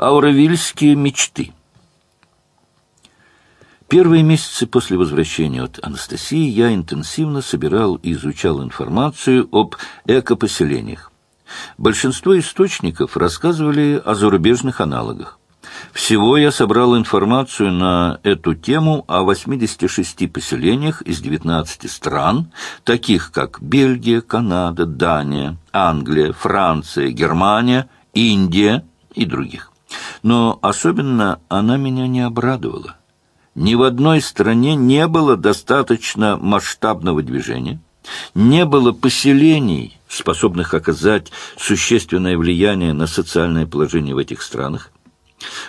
Ауравильские мечты. Первые месяцы после возвращения от Анастасии я интенсивно собирал и изучал информацию об экопоселениях. Большинство источников рассказывали о зарубежных аналогах. Всего я собрал информацию на эту тему о 86 поселениях из 19 стран, таких как Бельгия, Канада, Дания, Англия, Франция, Германия, Индия и других. Но особенно она меня не обрадовала. Ни в одной стране не было достаточно масштабного движения, не было поселений, способных оказать существенное влияние на социальное положение в этих странах.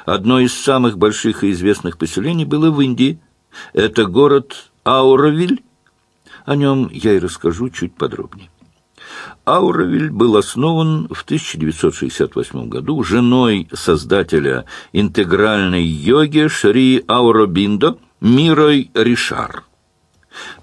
Одно из самых больших и известных поселений было в Индии. Это город Ауравиль. О нем я и расскажу чуть подробнее. Ауравиль был основан в 1968 году женой создателя интегральной йоги Шри Ауробиндо Мирой Ришар.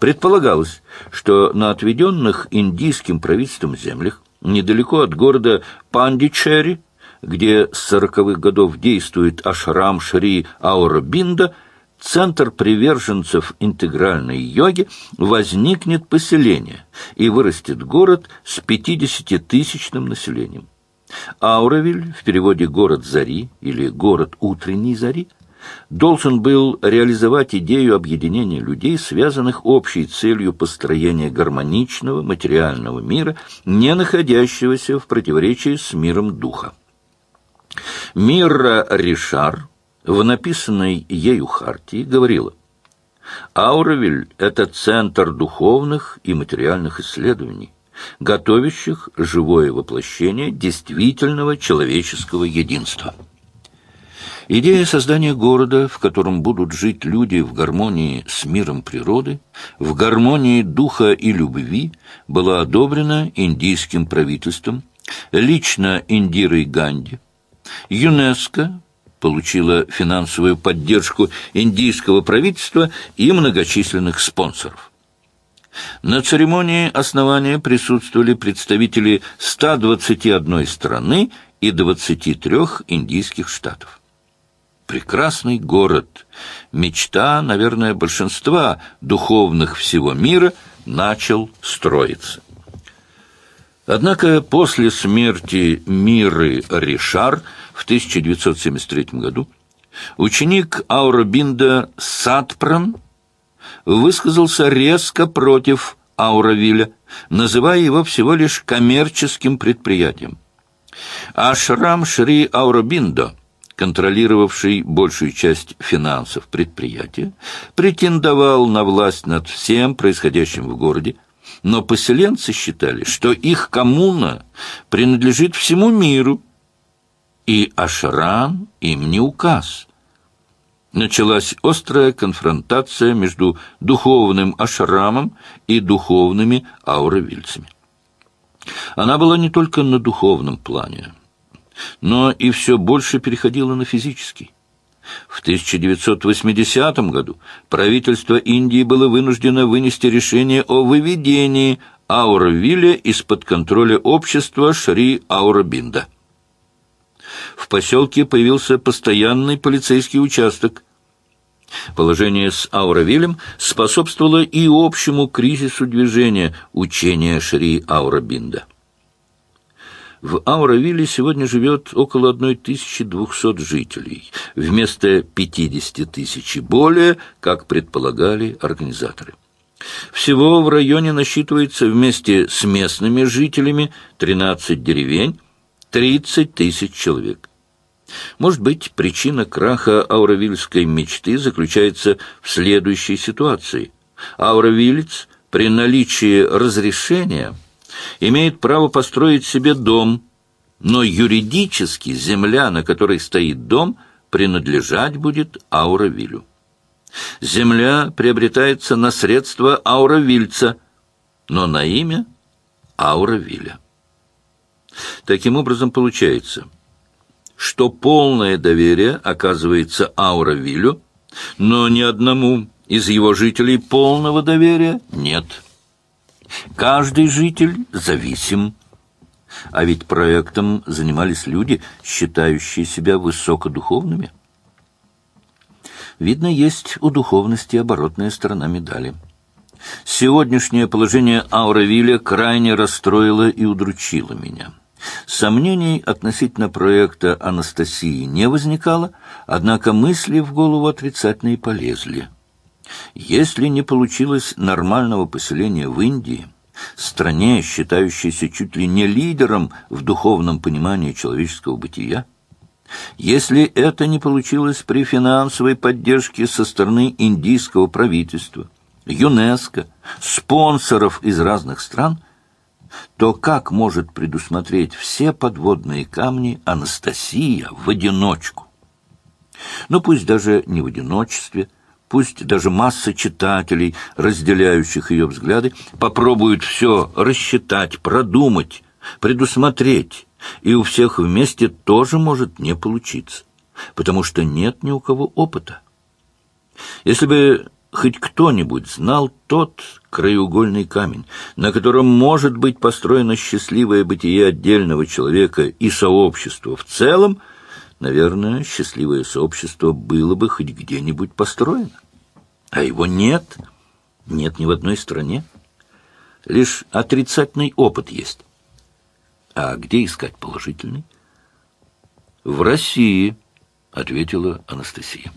Предполагалось, что на отведенных индийским правительством землях, недалеко от города Пандичери, где с сороковых годов действует ашрам Шри Ауробинда, центр приверженцев интегральной йоги, возникнет поселение и вырастет город с 50-тысячным населением. Ауравиль, в переводе «город зари» или «город утренней зари», должен был реализовать идею объединения людей, связанных общей целью построения гармоничного материального мира, не находящегося в противоречии с миром духа. Мирра Ришар в написанной ею хартии говорила, «Ауравиль — это центр духовных и материальных исследований, готовящих живое воплощение действительного человеческого единства». Идея создания города, в котором будут жить люди в гармонии с миром природы, в гармонии духа и любви, была одобрена индийским правительством, лично Индирой Ганди. ЮНЕСКО получила финансовую поддержку индийского правительства и многочисленных спонсоров. На церемонии основания присутствовали представители 121 страны и 23 индийских штатов. Прекрасный город, мечта, наверное, большинства духовных всего мира, начал строиться. Однако после смерти Миры Ришар в 1973 году ученик Ауробинда Сатпран высказался резко против Ауравиля, называя его всего лишь коммерческим предприятием. Ашрам Шри Ауробиндо, контролировавший большую часть финансов предприятия, претендовал на власть над всем происходящим в городе, но поселенцы считали, что их коммуна принадлежит всему миру, и Ашрам им не указ. Началась острая конфронтация между духовным Ашрамом и духовными ауровильцами. Она была не только на духовном плане, но и все больше переходила на физический. В 1980 году правительство Индии было вынуждено вынести решение о выведении Ауравиля из-под контроля общества Шри Аурабинда. В поселке появился постоянный полицейский участок. Положение с Ауравилем способствовало и общему кризису движения учения Шри Аурабинда. В Ауравиле сегодня живет около 1200 жителей, вместо 50 тысяч и более, как предполагали организаторы. Всего в районе насчитывается вместе с местными жителями 13 деревень, 30 тысяч человек. Может быть, причина краха ауравильской мечты заключается в следующей ситуации. Ауравилец при наличии разрешения – имеет право построить себе дом, но юридически земля, на которой стоит дом, принадлежать будет Ауравилю. Земля приобретается на средства Ауравильца, но на имя Ауравиля. Таким образом, получается, что полное доверие оказывается Ауравилю, но ни одному из его жителей полного доверия нет. Каждый житель зависим. А ведь проектом занимались люди, считающие себя высокодуховными. Видно, есть у духовности оборотная сторона медали. Сегодняшнее положение Ауравиля крайне расстроило и удручило меня. Сомнений относительно проекта Анастасии не возникало, однако мысли в голову отрицательные полезли. Если не получилось нормального поселения в Индии, стране, считающейся чуть ли не лидером в духовном понимании человеческого бытия, если это не получилось при финансовой поддержке со стороны индийского правительства, ЮНЕСКО, спонсоров из разных стран, то как может предусмотреть все подводные камни Анастасия в одиночку? Ну, пусть даже не в одиночестве, пусть даже масса читателей, разделяющих ее взгляды, попробуют все рассчитать, продумать, предусмотреть, и у всех вместе тоже может не получиться, потому что нет ни у кого опыта. Если бы хоть кто-нибудь знал тот краеугольный камень, на котором может быть построено счастливое бытие отдельного человека и сообщества в целом, наверное, счастливое сообщество было бы хоть где-нибудь построено. А его нет, нет ни в одной стране. Лишь отрицательный опыт есть. А где искать положительный? В России, ответила Анастасия.